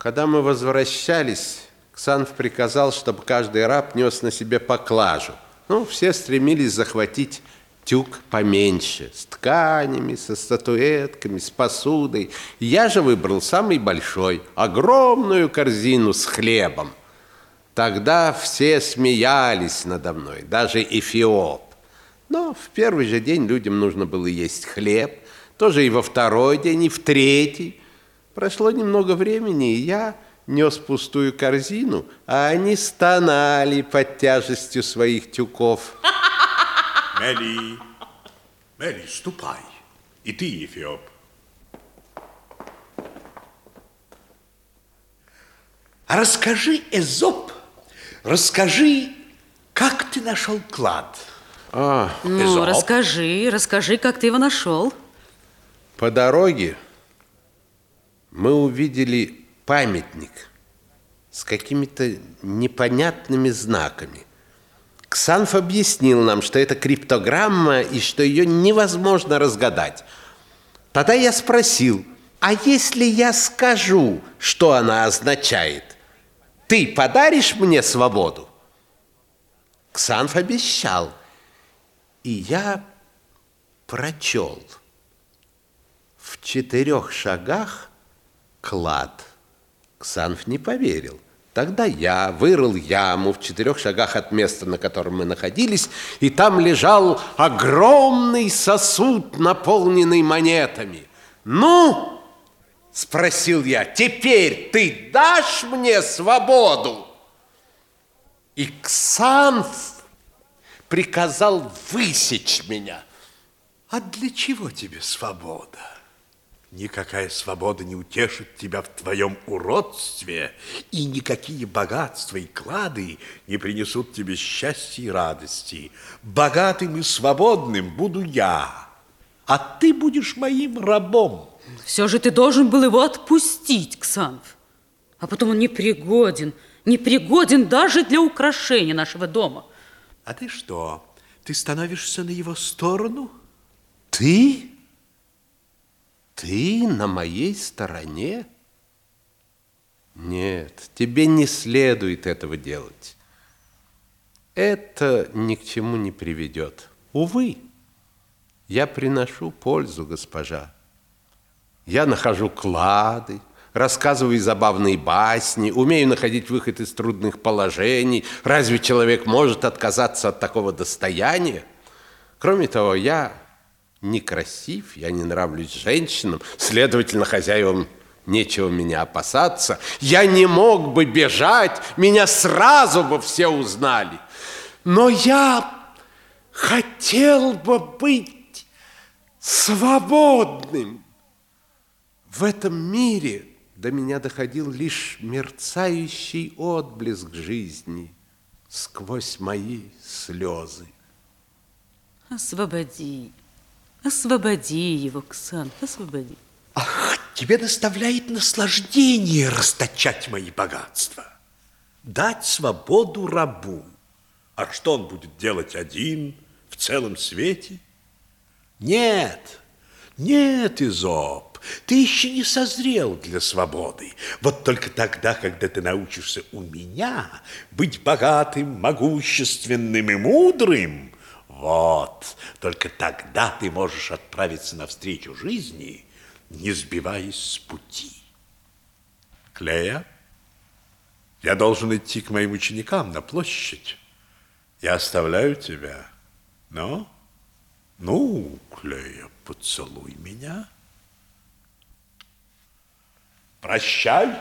Когда мы возвращались, Ксанф приказал, чтобы каждый раб нес на себе поклажу. Ну, все стремились захватить тюк поменьше, с тканями, со статуэтками, с посудой. Я же выбрал самый большой, огромную корзину с хлебом. Тогда все смеялись надо мной, даже Эфиоп. Но в первый же день людям нужно было есть хлеб, тоже и во второй день, и в третий. Прошло немного времени, и я нес пустую корзину, а они стонали под тяжестью своих тюков. Мели, Мели, ступай. И ты, Эфиоп. А расскажи, Эзоп, расскажи, как ты нашел клад? А, Ну, Эзоп? расскажи, расскажи, как ты его нашел. по дороге мы увидели памятник с какими-то непонятными знаками. Ксанф объяснил нам, что это криптограмма и что ее невозможно разгадать. Тогда я спросил, а если я скажу, что она означает, ты подаришь мне свободу? Ксанф обещал, и я прочел. В четырех шагах клад. Ксанф не поверил. Тогда я вырыл яму в четырех шагах от места, на котором мы находились, и там лежал огромный сосуд, наполненный монетами. «Ну?» – спросил я. «Теперь ты дашь мне свободу?» И Ксанф приказал высечь меня. А для чего тебе свобода? Никакая свобода не утешит тебя в твоем уродстве, и никакие богатства и клады не принесут тебе счастья и радости. Богатым и свободным буду я, а ты будешь моим рабом. Все же ты должен был его отпустить, Ксанф. А потом он непригоден, непригоден даже для украшения нашего дома. А ты что, ты становишься на его сторону? Ты? Ты на моей стороне? Нет, тебе не следует этого делать. Это ни к чему не приведет. Увы, я приношу пользу, госпожа. Я нахожу клады, рассказываю забавные басни, умею находить выход из трудных положений. Разве человек может отказаться от такого достояния? Кроме того, я некрасив, я не нравлюсь женщинам, следовательно, хозяевам нечего меня опасаться. Я не мог бы бежать, меня сразу бы все узнали. Но я хотел бы быть свободным. В этом мире до меня доходил лишь мерцающий отблеск жизни сквозь мои слезы. Освободи, освободи его, Ксанф, освободи. Ах, тебе доставляет наслаждение расточать мои богатства. Дать свободу рабу. А что он будет делать один в целом свете? Нет, нет, Изоп, ты еще не созрел для свободы. Вот только тогда, когда ты научишься у меня быть богатым, могущественным и мудрым, вот, только тогда ты можешь отправиться навстречу жизни, не сбиваясь с пути. Клея, я должен идти к моим ученикам на площадь. Я оставляю тебя. Ну, ну, Клея, поцелуй меня. Прощай.